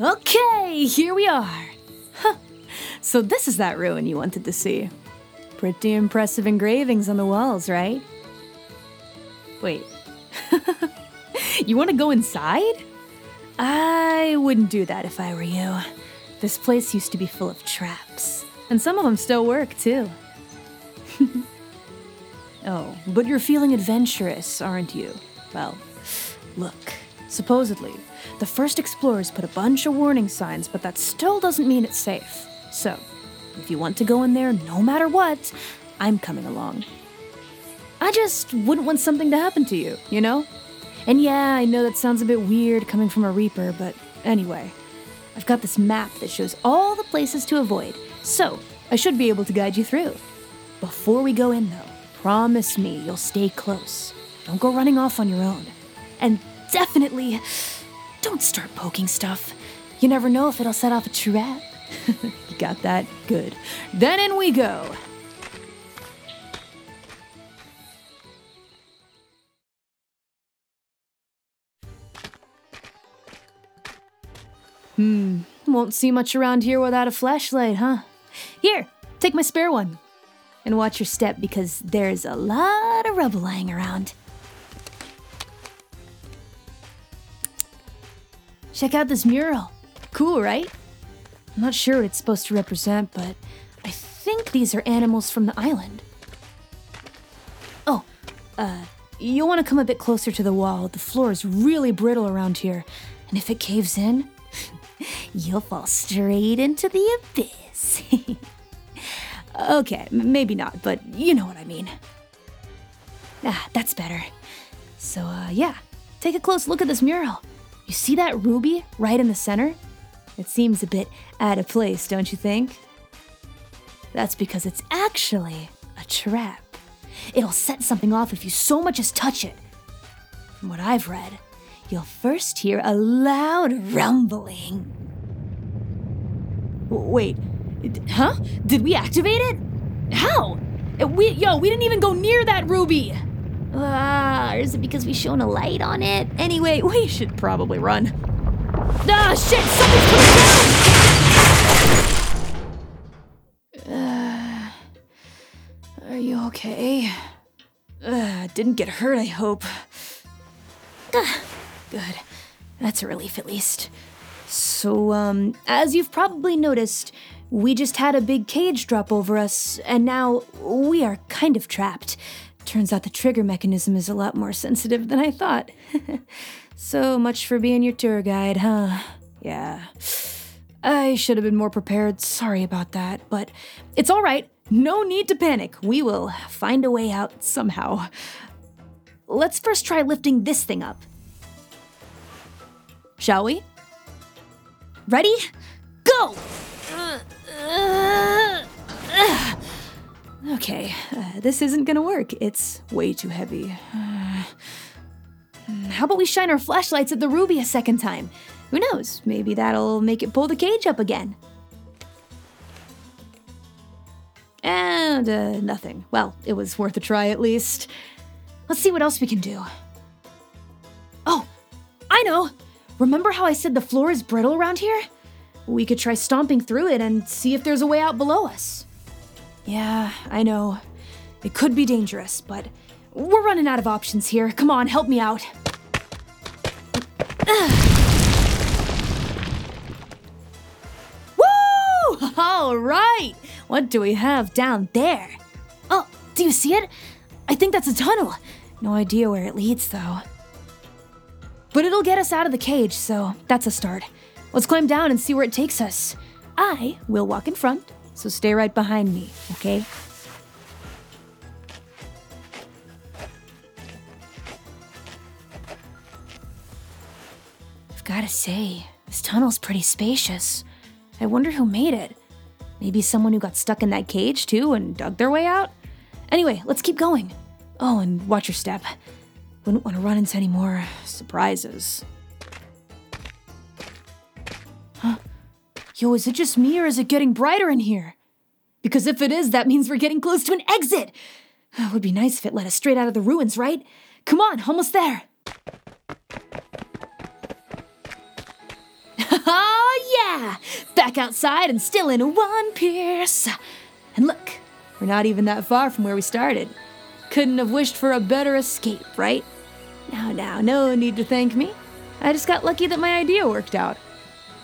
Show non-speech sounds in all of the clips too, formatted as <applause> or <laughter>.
Okay, here we are. Huh. So, this is that ruin you wanted to see. Pretty impressive engravings on the walls, right? Wait. <laughs> you want to go inside? I wouldn't do that if I were you. This place used to be full of traps, and some of them still work, too. <laughs> oh, but you're feeling adventurous, aren't you? Well, look, supposedly, the first explorers put a bunch of warning signs, but that still doesn't mean it's safe. So, if you want to go in there no matter what, I'm coming along. I just wouldn't want something to happen to you, you know? And yeah, I know that sounds a bit weird coming from a Reaper, but anyway, I've got this map that shows all the places to avoid, so I should be able to guide you through. Before we go in, though, promise me you'll stay close. Don't go running off on your own. And definitely don't start poking stuff. You never know if it'll set off a trap. <laughs> you got that? Good. Then in we go. Hmm, won't see much around here without a flashlight, huh? Here, take my spare one. And watch your step because there's a lot of rubble lying around. Check out this mural. Cool, right? I'm not sure what it's supposed to represent, but I think these are animals from the island. Oh, uh, you'll want to come a bit closer to the wall. The floor is really brittle around here, and if it caves in, <laughs> you'll fall straight into the abyss. <laughs> okay, maybe not, but you know what I mean. Ah, that's better. So, uh, yeah, take a close look at this mural. You see that ruby right in the center? It seems a bit out of place, don't you think? That's because it's actually a trap. It'll set something off if you so much as touch it. From what I've read, you'll first hear a loud rumbling. Wait, huh? Did we activate it? How? We, yo, we didn't even go near that ruby. Ah, or is it because we shone a light on it? Anyway, we should probably run. Ah, shit! Something's coming down! Uh, <sighs> are you okay? Uh, didn't get hurt, I hope. Ah, good. That's a relief, at least. So, um, as you've probably noticed, we just had a big cage drop over us, and now we are kind of trapped. Turns out the trigger mechanism is a lot more sensitive than I thought. <laughs> so much for being your tour guide, huh? Yeah. I should have been more prepared. Sorry about that. But it's all right. No need to panic. We will find a way out somehow. Let's first try lifting this thing up. Shall we? Ready? Go! Okay, uh, this isn't gonna work. It's way too heavy. Uh, how about we shine our flashlights at the ruby a second time? Who knows? Maybe that'll make it pull the cage up again. And uh, nothing. Well, it was worth a try at least. Let's see what else we can do. Oh, I know! Remember how I said the floor is brittle around here? We could try stomping through it and see if there's a way out below us. Yeah, I know. It could be dangerous, but we're running out of options here. Come on, help me out. <sighs> Woo! <laughs> All right. What do we have down there? Oh, do you see it? I think that's a tunnel. No idea where it leads, though. But it'll get us out of the cage, so that's a start. Let's climb down and see where it takes us. I will walk in front, so stay right behind me, okay? I've gotta say, this tunnel's pretty spacious. I wonder who made it. Maybe someone who got stuck in that cage too and dug their way out? Anyway, let's keep going. Oh, and watch your step. Wouldn't want to run into any more surprises. Yo, is it just me or is it getting brighter in here? Because if it is, that means we're getting close to an exit. <sighs> It would be nice if it led us straight out of the ruins, right? Come on, almost there. <laughs> Oh, yeah! Back outside and still in one piece. And look, we're not even that far from where we started. Couldn't have wished for a better escape, right? Now, now, no need to thank me. I just got lucky that my idea worked out.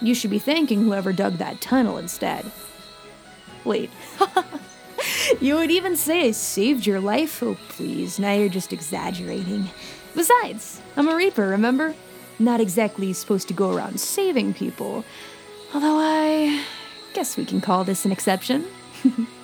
You should be thanking whoever dug that tunnel instead. Wait. <laughs> you would even say I saved your life? Oh, please, now you're just exaggerating. Besides, I'm a Reaper, remember? Not exactly supposed to go around saving people. Although I guess we can call this an exception. <laughs>